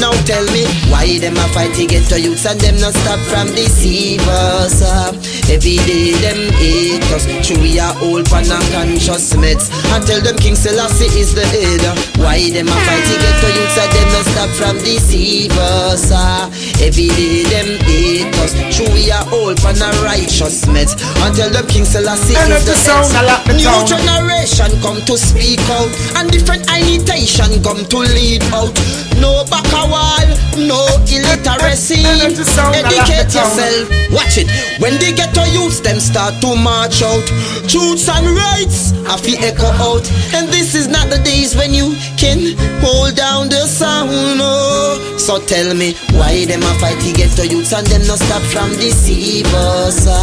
Now tell me why them a fight to get to youths and them not stop from deceive us. Uh, every day them hate us. True we are old pan and conscious meds. And tell them King Selassie is the head. Why them a fight to get to youths and them not stop from deceive us. Uh, every day them hate us. True we are old pan and righteous meds. And tell them King Selassie And is the the sound New generation come to speak out. And different imitation come to lead out. No back a wall, no illiteracy. Energy sound a lock the Educate yourself, watch it. When they get to youths, them start to march out. Truths and rights, I feel echo out. And this is not the days when you can hold down the sound no. So tell me, why them a fight to get to youths And them not stop from us ah.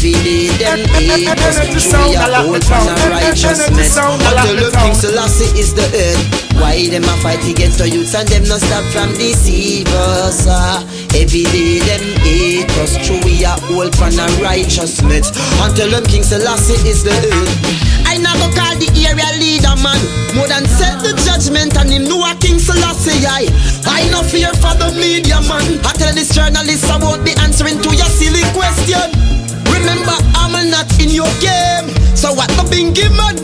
Every day them hate us the town. and a Energy righteousness sound a the the King town. Selassie is the head Why them a fight get to youths And them not stop from deceive us ah. Every day them hate us we are old and a righteousness Until them King Selassie is the head I now go call the area leader man More than set the judgment and him know a King Selassie I I no fear for the media man I tell this journalist I won't be answering to your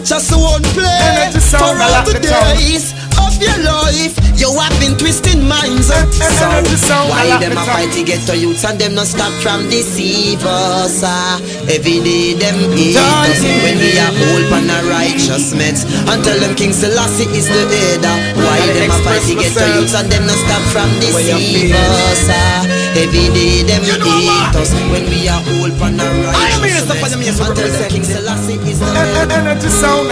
just won't play. For all the days of your life, you have been twisting minds. Sound a why them the a fight to get to youths and them not stop from deceive us? ah. Every day them hate us when we are old and a righteous meds. Until them King Selassie is the head. ah. Why them a fight to get to youths and them not stop from deceive us? ah. Every day them You know hate what? us when we are old and a righteous I am here, Sir Father, me, Sir Until them represent. Energy sound